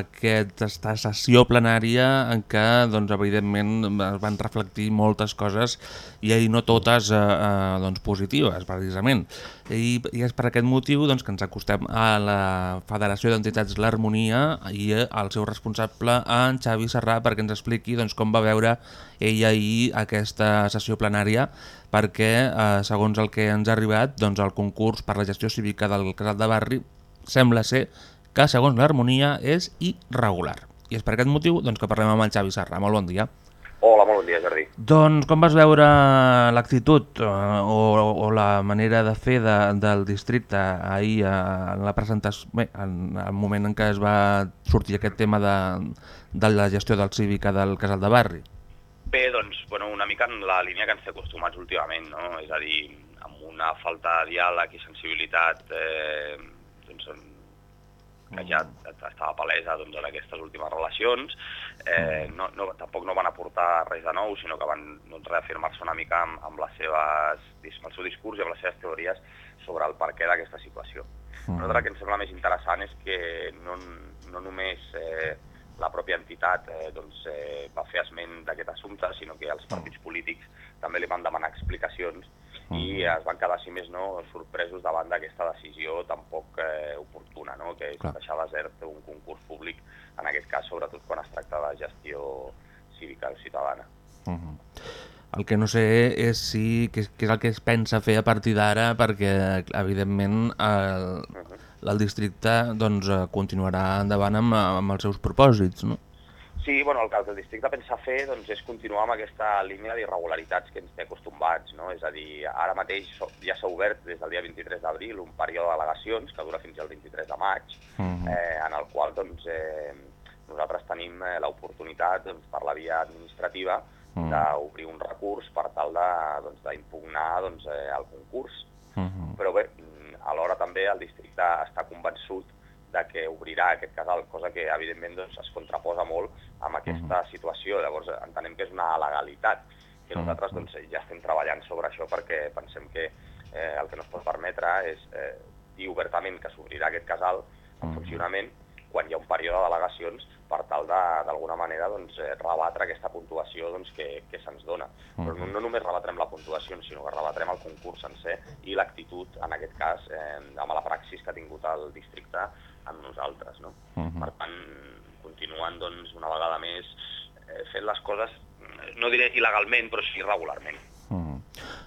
aquesta sessió plenària en què, doncs, evidentment, es van reflectir moltes coses i ahir no totes eh, eh, doncs, positives, precisament. I, I és per aquest motiu doncs, que ens acostem a la Federació d'Entitats L'Harmonia i al seu responsable, en Xavi Serrà, perquè ens expliqui doncs, com va veure ell ahir aquesta sessió plenària perquè, eh, segons el que ens ha arribat, doncs el concurs per la gestió cívica del casal de barri sembla ser que, segons l'harmonia, és irregular. I és per aquest motiu doncs, que parlem amb el Xavi Serra. Molt bon dia. Hola, molt bon dia, Jordi. Doncs com vas veure l'actitud eh, o, o la manera de fer de, del districte ahir eh, en la presentació, bé, en el moment en què es va sortir aquest tema de, de la gestió del cívica del casal de barri? Bé, doncs, bueno, una mica en la línia que ens té acostumats últimament, no? És a dir, amb una falta de diàleg i sensibilitat eh, doncs, que ja estava palesa doncs, en aquestes últimes relacions. Eh, no, no, tampoc no van aportar res de nou, sinó que van doncs, reafirmar-se una mica amb, amb, les seves, amb el seu discurs i amb les seves teories sobre el perquè d'aquesta situació. A nosaltres el que ens sembla més interessant és que no, no només eh, la pròpia entitat eh, doncs, eh, va fer esment d'aquest assumpte, sinó que els partits polítics també li van demanar explicacions i es van quedar, si més no, sorpresos davant d'aquesta decisió tan poc eh, oportuna, no? que és Clar. deixar desert un concurs públic, en aquest cas, sobretot quan es tracta de gestió cívica o ciutadana. Uh -huh. El que no sé és si què, què és el que es pensa fer a partir d'ara perquè, evidentment, el, el districte doncs, eh, continuarà endavant amb, amb els seus propòsits, no? Sí, bueno, el que el districte pensa fer doncs, és continuar amb aquesta línia d'irregularitats que ens té acostumats. No? És a dir, ara mateix ja s'ha obert des del dia 23 d'abril un període d'al·legacions que dura fins al 23 de maig, Mhm. eh, en el qual doncs, eh, nosaltres tenim eh, l'oportunitat doncs, per la via administrativa Mhm. d'obrir un recurs per tal doncs, d'impugnar doncs, eh, el concurs. Però bé, alhora també el districte està convençut de que obrirà aquest casal, cosa que evidentment doncs, es contraposa molt amb aquesta situació. Llavors entenem que és una legalitat que nosaltres doncs, ja estem treballant sobre això perquè pensem que eh, el que no es pot permetre és eh, dir obertament que s'obrirà aquest casal en funcionament quan hi ha un període d'al·legacions per tal de- d'alguna manera doncs, eh, rebatre aquesta puntuació doncs, que, que se'ns dona. Però no, no només rebatrem la puntuació, sinó que rebatrem el concurs sencer i l'actitud, en aquest cas, eh, amb la praxis que ha tingut el districte amb nosaltres. No? Per tant, continuen doncs, una vegada més eh, fent les coses, no diré il·legalment, però sí regularment.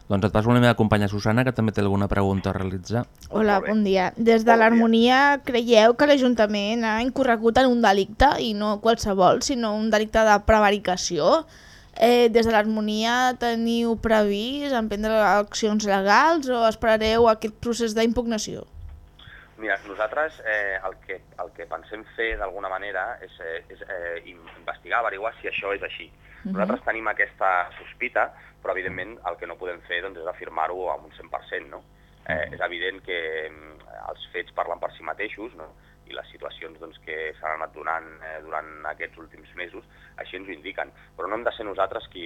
Doncs et passo la meva companya Susana, que també té alguna pregunta a realitzar. Hola, bon dia. Des de l'Harmonia creieu que l'Ajuntament ha incorregut en un delicte, i no qualsevol, sinó un delicte de prevaricació? Eh, des de l'Harmonia teniu previst emprendre accions legals o esperareu aquest procés d'impugnació? Mira, nosaltres eh, el, que, el que pensem fer d'alguna manera és, eh, és eh, in- investigar, averiguar si això és així. Nosaltres tenim aquesta sospita, però evidentment el que no podem fer doncs, és afirmar-ho amb un 100%. No? Eh, és evident que mm, els fets parlen per si mateixos no? I les situacions doncs, que s'han anat donant eh, durant aquests últims mesos així ens ho indiquen. Però no hem de ser nosaltres qui,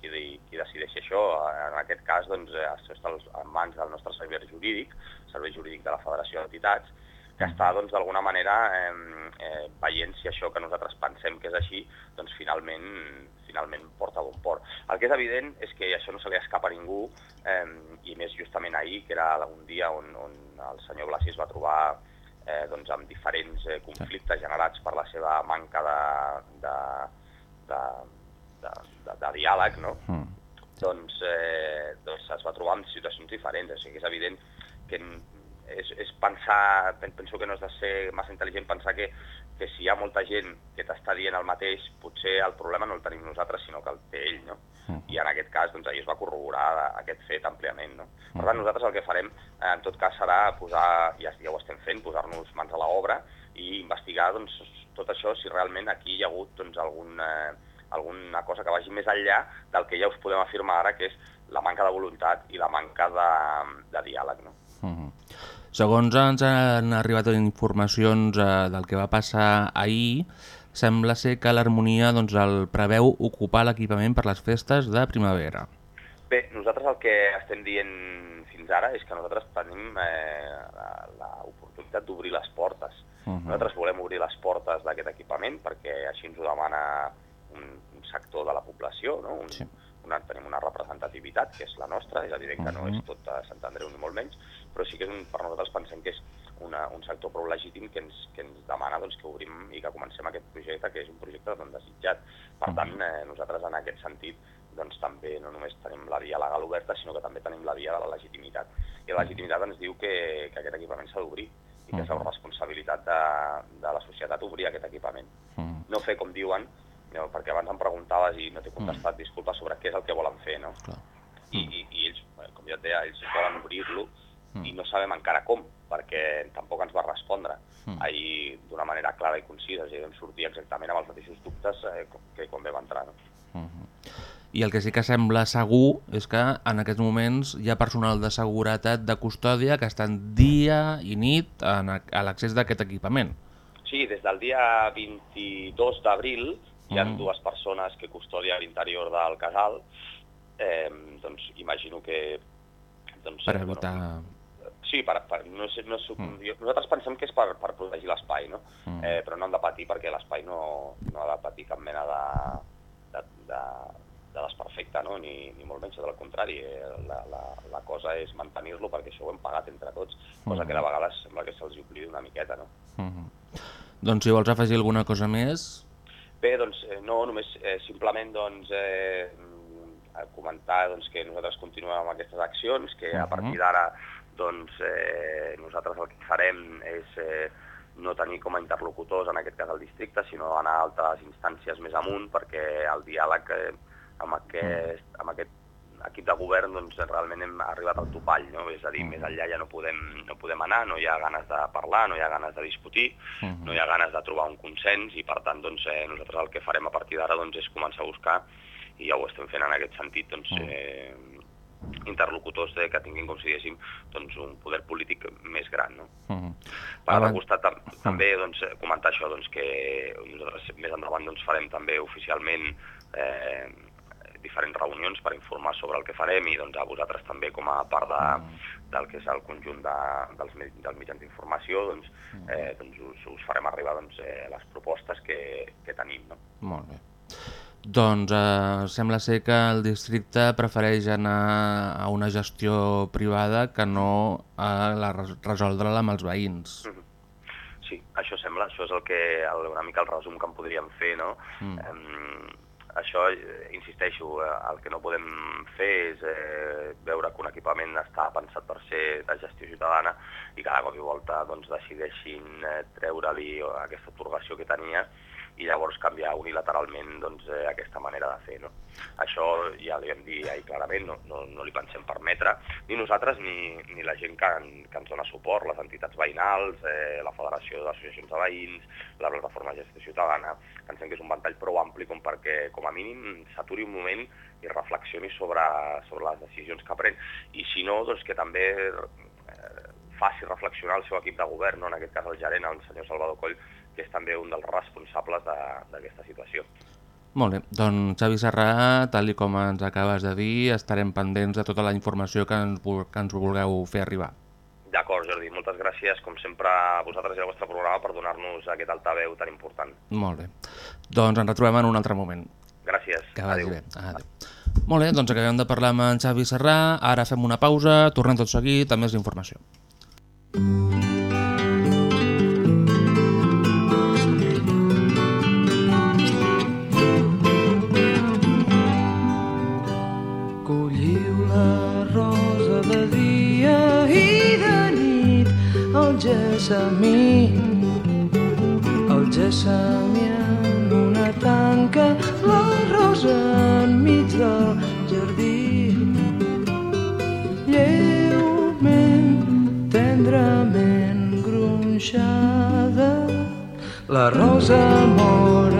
qui, de- qui decideixi això. En aquest cas, doncs, eh, això està als- en mans del nostre servei jurídic, servei jurídic de la Federació d'Entitats, que està doncs, d'alguna manera eh, eh, veient si això que nosaltres pensem que és així doncs, finalment, finalment porta a bon port. El que és evident és que això no se li escapa a ningú eh, i més justament ahir, que era un dia on, on el senyor Blasi es va trobar eh, doncs, amb diferents eh, conflictes generats per la seva manca de, de, de, de, de, de diàleg, no? doncs, eh, doncs es va trobar en situacions diferents. O sigui, és evident que és, és pensar, pen- penso que no has de ser massa intel·ligent pensar que, que si hi ha molta gent que t'està dient el mateix, potser el problema no el tenim nosaltres, sinó que el té ell, no? I en aquest cas, doncs, ahir es va corroborar aquest fet àmpliament, no? Per tant, nosaltres el que farem, eh, en tot cas, serà posar, ja, ja ho estem fent, posar-nos mans a l'obra i investigar, doncs, tot això, si realment aquí hi ha hagut, doncs, algun, eh, alguna cosa que vagi més enllà del que ja us podem afirmar ara, que és la manca de voluntat i la manca de, de diàleg, no? Segons ens han arribat informacions eh, del que va passar ahir, sembla ser que l'harmonia doncs, el preveu ocupar l'equipament per les festes de primavera. Bé, nosaltres el que estem dient fins ara és que nosaltres tenim eh, l'oportunitat d'obrir les portes. Uh -huh. Nosaltres volem obrir les portes d'aquest equipament perquè així ens ho demana un, un sector de la població, no? un, sí. Una, tenim una representativitat que és la nostra, és evident que no és tot a Sant Andreu ni molt menys, però sí que és un, per nosaltres pensem que és una, un sector prou legítim que ens, que ens demana doncs, que obrim i que comencem aquest projecte, que és un projecte doncs, desitjat. Per tant, eh, nosaltres en aquest sentit doncs, també no només tenim la via legal oberta, sinó que també tenim la via de la legitimitat. I la legitimitat ens diu que, que aquest equipament s'ha d'obrir i que és la responsabilitat de, de la societat obrir aquest equipament. No fer com diuen, no, perquè abans em preguntaves i no t'he contestat, disculpa, sobre què és el que volen fer, no? I, i, i ells, eh, com ja et deia, ells volen obrir-lo i no sabem encara com, perquè tampoc ens va respondre ahir d'una manera clara i concisa, és a dir, vam sortir exactament amb els mateixos dubtes eh, que quan vam entrar. No? I el que sí que sembla segur és que en aquests moments hi ha personal de seguretat de custòdia que estan dia i nit a l'accés d'aquest equipament. Sí, des del dia 22 d'abril hi ha Mm. dues persones que custodia l'interior del casal, eh, doncs imagino que... Doncs, Per evitar... Sí, per, per, no sé, no, sé, Mm. jo, nosaltres pensem que és per, per protegir l'espai, no? Mm. eh, però no han de patir perquè l'espai no, no ha de patir cap mena de, de, de, de desperfecte, no? ni, ni molt menys, del contrari, eh, la, la, la cosa és mantenir-lo perquè això ho hem pagat entre tots, cosa Mm. que de vegades sembla que se'ls oblidi una miqueta. No? Mhm. Doncs si vols afegir alguna cosa més... Bé, doncs eh, no, només eh, simplement doncs, eh, comentar doncs, que nosaltres continuem amb aquestes accions, que a Mhm. partir d'ara doncs, eh, nosaltres el que farem és eh, no tenir com a interlocutors, en aquest cas el districte, sinó anar a altres instàncies més amunt, perquè el diàleg eh, amb, aquest, amb aquest equip de govern doncs, realment hem arribat al topall, no? és a dir, més enllà ja no podem, no podem anar, no hi ha ganes de parlar, no hi ha ganes de discutir, no hi ha ganes de trobar un consens i per tant doncs, eh, nosaltres el que farem a partir d'ara doncs, és començar a buscar, i ja ho estem fent en aquest sentit, doncs, eh, interlocutors de, que tinguin, com si diguéssim, doncs, un poder polític més gran. No? Mhm. Per altre costat, tam també doncs, comentar això, doncs, que nosaltres més endavant doncs, farem també oficialment eh, diferents reunions per informar sobre el que farem i doncs, a vosaltres també com a part de, del que és el conjunt de, dels, dels mitjans d'informació doncs, eh, doncs us, us farem arribar doncs, eh, les propostes que, que tenim. No? Molt bé. Doncs eh, sembla ser que el districte prefereix anar a una gestió privada que no a la, res- resoldre-la amb els veïns. Sí, això sembla, això és el que, el, una mica el resum que en podríem fer, no? Mm. Això, eh, insisteixo, eh, el que no podem fer és eh, veure que un equipament està pensat per ser de gestió ciutadana i cada cop i volta doncs, decideixin eh, treure-li aquesta atorgació que tenia i llavors canviar unilateralment doncs, eh, aquesta manera de fer. No? Això ja li vam dir ahir clarament, no, no, no li pensem permetre, ni nosaltres ni, ni la gent que, en- que ens dona suport, les entitats veïnals, eh, la Federació d'Associacions de Veïns, la Plataforma de Gestió Ciutadana, pensem que és un ventall prou ampli com perquè, com a mínim, s'aturi un moment i reflexioni sobre, sobre les decisions que pren. I si no, doncs que també eh, faci reflexionar el seu equip de govern, no? en aquest cas el gerent, el senyor Salvador Coll, que és també un dels responsables de- d'aquesta situació. Molt bé, doncs Xavi Serrà, tal i com ens acabes de dir, estarem pendents de tota la informació que ens, que ens vulgueu fer arribar. D'acord, Jordi, moltes gràcies, com sempre, a vosaltres i al vostre programa per donar-nos aquest altaveu tan important. Molt bé. Doncs ens retrobem en un altre moment. Gràcies. Que vagi bé. Adéu. Molt bé, doncs acabem de parlar amb en Xavi Serrà, ara fem una pausa, tornem tot seguit amb més informació. Colliu en una tanca la rosa enmig del jardí. Lleument tendrament gronxada la rosa mor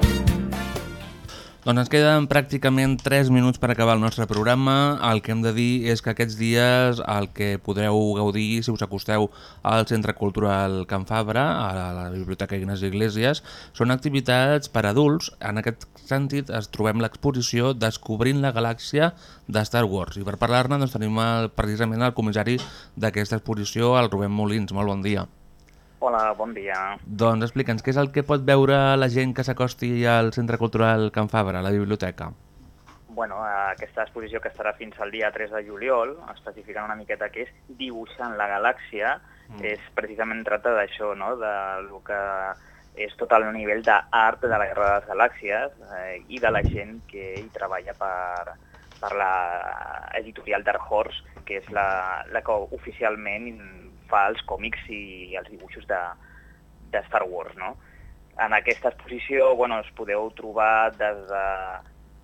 Doncs ens queden pràcticament 3 minuts per acabar el nostre programa. El que hem de dir és que aquests dies el que podreu gaudir si us acosteu al Centre Cultural Can Fabra, a la Biblioteca Ignasi Iglesias, són activitats per adults. En aquest sentit es trobem l'exposició Descobrint la galàxia de Star Wars. I per parlar-ne doncs, tenim el, precisament el comissari d'aquesta exposició, el Rubén Molins. Molt bon dia. Hola, bon dia. Doncs explica'ns, què és el que pot veure la gent que s'acosti al Centre Cultural Can Fabra, a la biblioteca? Bueno, aquesta exposició que estarà fins al dia 3 de juliol, especificant una miqueta què és Dibuixant la galàxia, mm. és precisament tracta d'això, no? de lo que és tot el nivell d'art de la Guerra de les Galàxies eh, i de la gent que hi treballa per, per la editorial Dark Horse, que és la, la que oficialment fa els còmics i els dibuixos de, de Star Wars, no? En aquesta exposició bueno, es podeu trobar des de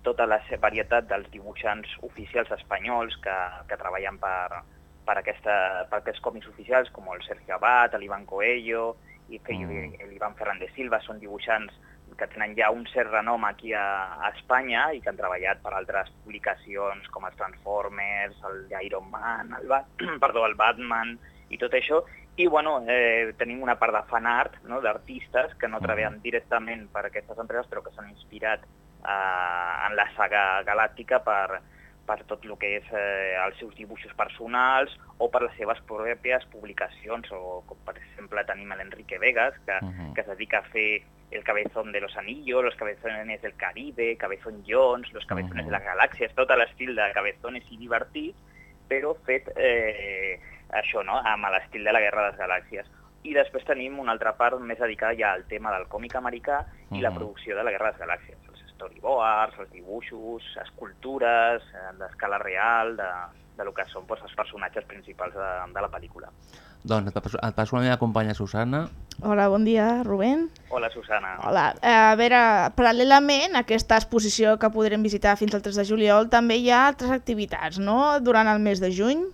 tota la varietat dels dibuixants oficials espanyols que, que treballen per, per, aquesta, per aquests còmics oficials, com el Sergio Abad, l'Ivan Coelho i mm. l'Ivan Fernández Silva, són dibuixants que tenen ja un cert renom aquí a, a Espanya i que han treballat per altres publicacions com els Transformers, el Iron Man, el, Bat perdó, el Batman, i tot això, i bueno, eh, tenim una part de fan art, no? d'artistes que no treballen directament per aquestes empreses, però que s'han inspirat eh, en la saga galàctica per, per tot el que és eh, els seus dibuixos personals o per les seves pròpies publicacions, o com per exemple tenim l'Enrique Vegas, que, uh -huh. que es dedica a fer El cabezón de los anillos, Los cabezones del Caribe, Cabezón Jones, Los cabezones uh -huh. de las galàxies, tot l'estil de cabezones i divertits, però fet eh, això, no? amb l'estil de la Guerra de les Galàxies. I després tenim una altra part més dedicada ja al tema del còmic americà i uh -huh. la producció de la Guerra de les Galàxies. Els storyboards, els dibuixos, escultures, eh, d'escala real, de, de lo que són doncs, els personatges principals de, de la pel·lícula. Doncs et passo, et passo la meva companya Susana. Hola, bon dia, Rubén. Hola, Susana. Hola. Eh, a veure, paral·lelament a aquesta exposició que podrem visitar fins al 3 de juliol, també hi ha altres activitats, no?, durant el mes de juny.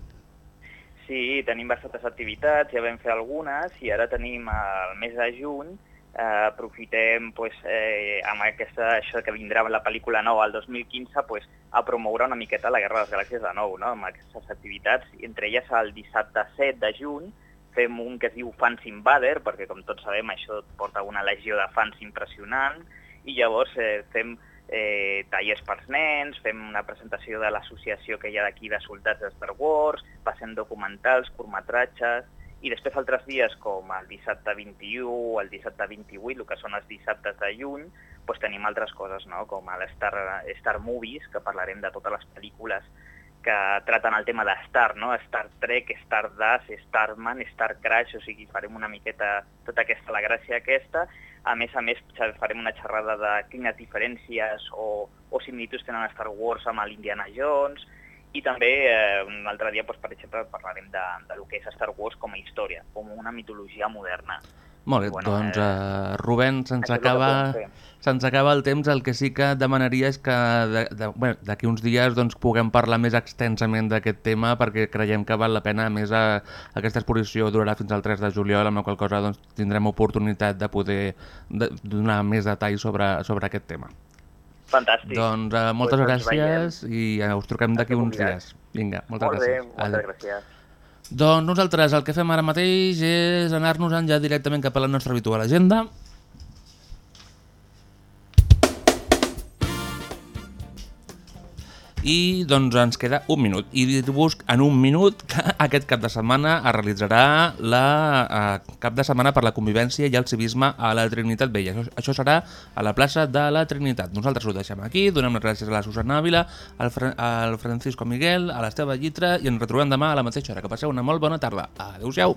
Sí, tenim bastantes activitats, ja vam fer algunes i ara tenim el mes de juny, eh, aprofitem pues, eh, amb aquesta, això que vindrà la pel·lícula nova el 2015 pues, a promoure una miqueta la Guerra de les Galàxies de nou, no? amb aquestes activitats, entre elles el dissabte 7 de juny fem un que es diu Fans Invader, perquè com tots sabem això porta una legió de fans impressionant, i llavors eh, fem eh, tallers pels nens, fem una presentació de l'associació que hi ha d'aquí de soldats de Star Wars, passem documentals, curtmetratges, i després altres dies com el dissabte 21 o el dissabte 28, el que són els dissabtes de juny, doncs tenim altres coses, no? com l'Star Star Movies, que parlarem de totes les pel·lícules que traten el tema de Star, no? Star Trek, Star Dash, Starman, Star Crash, o sigui, farem una miqueta tota aquesta, la gràcia aquesta, a més a més, farem una xerrada de quines diferències o, o similituds tenen Star Wars amb l'Indiana Jones, i també eh, un altre dia, doncs, per exemple, parlarem de, de lo que és Star Wars com a història, com una mitologia moderna. Molt bé, bueno, doncs eh, uh, Rubén, se'ns acaba, se acaba el temps, el que sí que demanaria és que d'aquí de, bueno, uns dies doncs, puguem parlar més extensament d'aquest tema perquè creiem que val la pena, a més a, aquesta exposició durarà fins al 3 de juliol, amb la qual cosa doncs, tindrem oportunitat de poder de, donar més detalls sobre, sobre aquest tema. Fantàstic. Doncs uh, moltes pues gràcies i uh, us truquem d'aquí uns dies. Vinga, moltes Molt gràcies. Bé, moltes gràcies. Doncs nosaltres el que fem ara mateix és anar-nos-en ja directament cap a la nostra habitual agenda. I doncs ens queda un minut i dir-vos en un minut que aquest cap de setmana es realitzarà la eh, cap de setmana per la convivència i el civisme a la Trinitat Vella. Això, això serà a la plaça de la Trinitat. Nosaltres ho deixem aquí, donem les gràcies a la Susana Ávila, al, Fra al Francisco Miguel, a l'Esteve Llitra i ens retrobem demà a la mateixa hora. Que passeu una molt bona tarda. Adéu-siau!